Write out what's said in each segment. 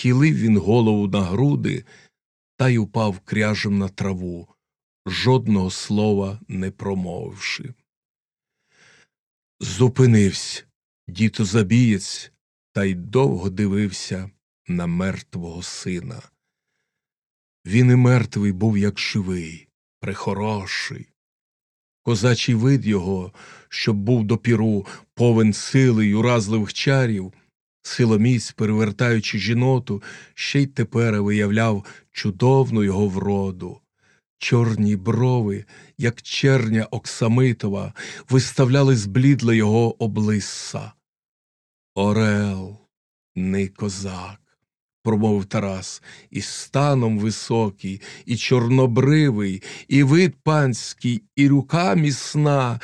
Схилив він голову на груди та й упав кряжем на траву, жодного слова не промовивши. Зупинився дітозабієць та й довго дивився на мертвого сина. Він і мертвий був, як живий, прихороший. Козачий вид його, щоб був допіру повен сили й уразливих чарів, силоміць, перевертаючи жіноту, ще й тепер виявляв чудовну його вроду. Чорні брови, як черня оксамитова, виставляли зблідле його облисса. Орел, не козак, промовив Тарас, і станом високий, і чорнобривий, і вид панський, і рука міцна,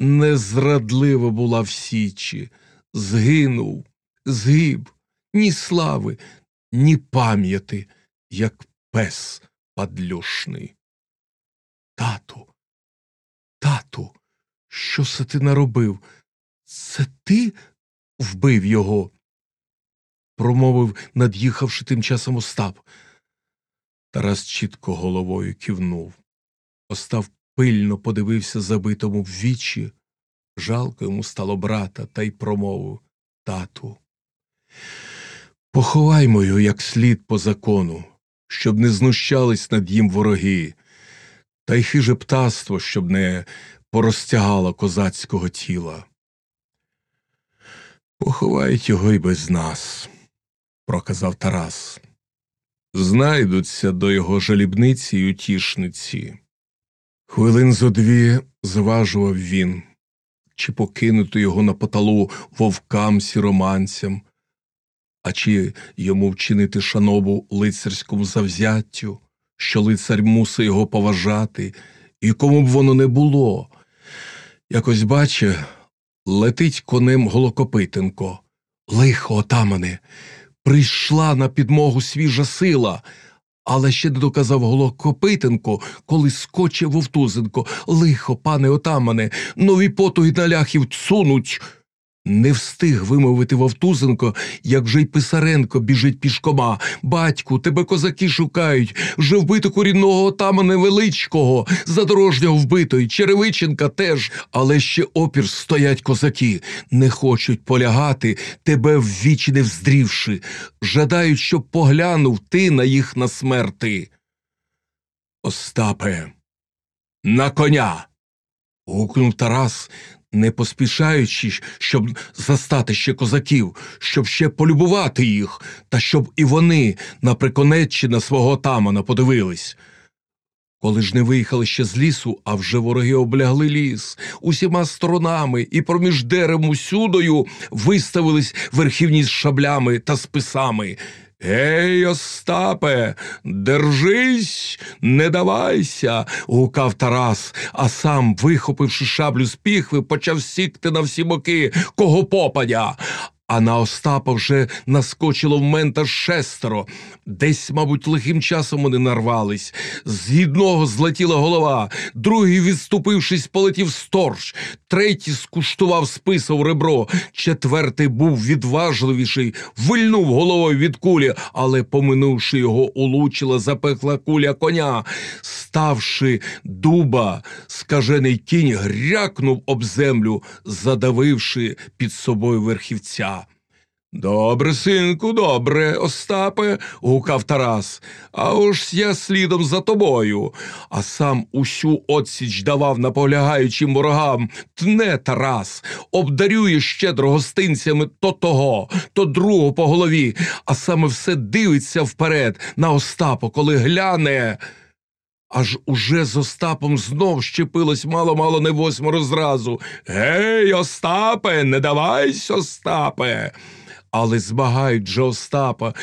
незрадлива була в січі, згинув, згиб, ні слави, ні пам'яти, як пес падлюшний. Тату, тату, що це ти наробив? Це ти вбив його? промовив, над'їхавши тим часом Остап. Тарас чітко головою кивнув. Остав пильно подивився забитому в вічі. Жалко йому стало брата та й промовив тату. Поховаймо його як слід по закону, щоб не знущались над їм вороги, та й хиже птаство, щоб не порозтягало козацького тіла. Поховають його й без нас, проказав Тарас. Знайдуться до його жалібниці й утішниці. Хвилин зо дві зважував він, чи покинути його на поталу вовкам сіроманцям, а чи йому вчинити шанобу лицарському завзяттю, що лицар мусить його поважати, і кому б воно не було. Якось баче, летить конем Голокопитенко. Лихо, отамане, прийшла на підмогу свіжа сила. Але ще не доказав Голокопитенко, коли скоче Вовтузенко. Лихо, пане отамане, нові потуги на ляхів цунуть. Не встиг вимовити Вовтузенко, як вже й Писаренко біжить пішкома. Батьку, тебе козаки шукають. Вже вбито корінного отама невеличкого, задорожнього вбито, і Черевиченка теж, але ще опір стоять козаки. Не хочуть полягати, тебе в вічі не вздрівши. Жадають, щоб поглянув ти на їх на смерти. Остапе, на коня. гукнув Тарас, не поспішаючи, щоб застати ще козаків, щоб ще полюбувати їх, та щоб і вони на приконеччі на свого отамана подивились. Коли ж не виїхали ще з лісу, а вже вороги облягли ліс усіма сторонами і проміж деревом усюдою виставились верхівні з шаблями та списами. Гей, Остапе, держись, не давайся, гукав Тарас, а сам, вихопивши шаблю з піхви, почав сікти на всі боки, кого попадя. А на Остапа вже наскочило в мента шестеро. Десь, мабуть, лихим часом вони нарвались. З одного злетіла голова, другий, відступившись, полетів сторч, третій скуштував списав ребро, четвертий був відважливіший, вильнув головою від кулі, але, поминувши його, улучила запекла куля коня. Ставши дуба, скажений кінь грякнув об землю, задавивши під собою верхівця. Добре, синку, добре, Остапе, гукав Тарас, а ось я слідом за тобою, а сам усю отсіч давав наполягаючим ворогам. Тне Тарас, обдарює щедро гостинцями то того, то другого по голові, а саме все дивиться вперед на Остапа, коли гляне. Аж уже з Остапом знов щепилось мало-мало не восьмеро зразу. Гей, Остапе, не давайся, Остапе але збагають же Остапа.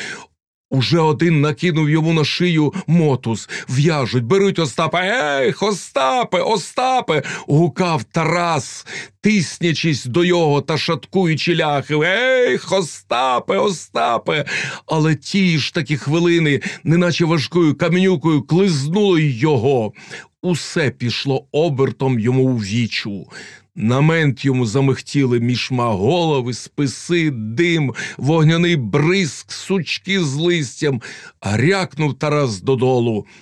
Уже один накинув йому на шию мотус, в'яжуть, беруть Остапа. Ех, Остапе, Остапе. гукав Тарас, тиснячись до його та шаткуючи ляхи. Ех, Остапе, Остапе. Але ті ж такі хвилини, неначе важкою каменюкою, клизнули його. Усе пішло обертом йому в вічу. На мент йому замихтіли мішма голови, списи, дим, вогняний бризк, сучки з листям, а рякнув Тарас додолу.